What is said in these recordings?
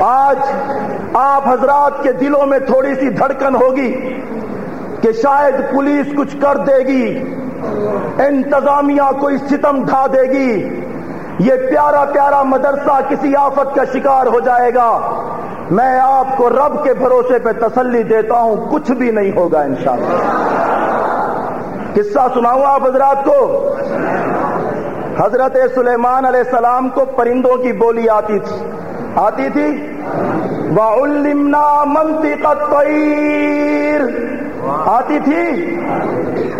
آج آپ حضرات کے دلوں میں تھوڑی سی دھڑکن ہوگی کہ شاید پولیس کچھ کر دے گی، انتظامیہ کوئی ستم ڈھا دے گی۔ یہ پیارا پیارا مدرسہ کسی آفت کا شکار ہو جائے گا۔ میں آپ کو رب کے بھروسے پہ تسلی دیتا ہوں، کچھ بھی نہیں ہوگا انشاءاللہ۔ قصہ سناؤں آپ حضرات کو؟ حضرت سلیمان علیہ السلام کو پرندوں کی بولی آتی تھی۔ آتی تھی۔ وَعُلِّمْنَا مَنْتِقَ الطَّيْرِ۔ آتی تھی۔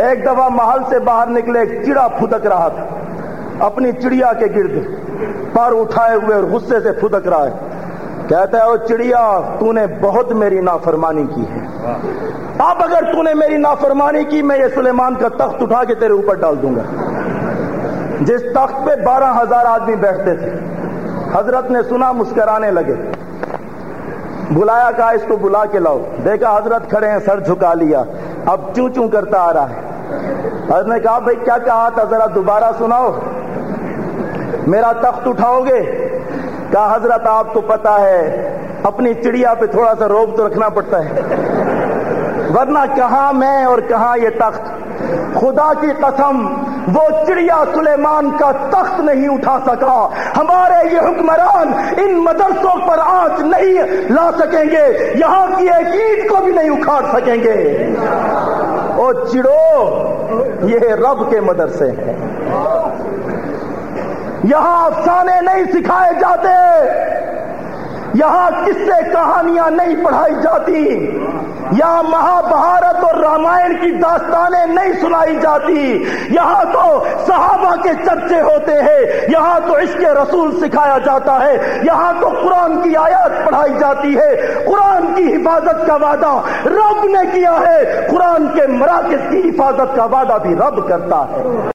ایک دفعہ محل سے باہر نکلے، ایک چڑا پھدک رہا تھا۔ اپنی چڑیا کے گرد پر اٹھائے ہوئے اور غصے سے پھدک رہا ہے۔ کہتا ہے وہ چڑیا، تو نے بہت میری نافرمانی کی ہے۔ اب اگر تو نے میری نافرمانی کی، میں یہ سلیمان کا تخت اٹھا کے تیرے اوپر ڈال دوں گا۔ جس تخت پہ بارہ ہزار آدمی بیٹھتے تھے حضرت نے سنا مسکرانے لگے۔ بلایا کہا، اس کو بلا کے لاؤ۔ دیکھا، حضرت کھڑے ہیں، سر جھکا لیا۔ اب چوں چوں کرتا آ رہا ہے۔ حضرت نے کہا، بھائی، کیا کہا تھا؟ ذرا دوبارہ سناؤ۔ میرا تخت اٹھاؤ گے؟ کہا، حضرت، آپ کو پتا ہے، اپنی چڑیا پہ تھوڑا سا روب تو رکھنا پڑتا ہے۔ ورنہ کہاں میں اور کہاں یہ تخت؟ خدا کی قسم، وہ چڑیا سلیمان کا تخت نہیں اٹھا سکا۔ ہمارے یہ حکمران ان مدرسوں پر آنچ نہیں لا سکیں گے، یہاں کی ایک عید کو بھی نہیں اکھاڑ سکیں گے۔ او چڑو، یہ رب کے مدرسے ہیں۔ یہاں افسانے نہیں سکھائے جاتے۔ یہاں کس سے کہانیاں نہیں پڑھائی جاتی؟ یہاں مہا بھارت اور رامائن کی داستانیں نہیں سنائی جاتی؟ یہاں تو صحابہ کے چرچے ہوتے ہیں، یہاں تو عشق رسول سکھایا جاتا ہے، یہاں تو قرآن کی آیات پڑھائی جاتی ہے۔ قرآن کی حفاظت کا وعدہ رب نے کیا ہے، قرآن کے مراکز کی حفاظت کا وعدہ بھی رب کرتا ہے۔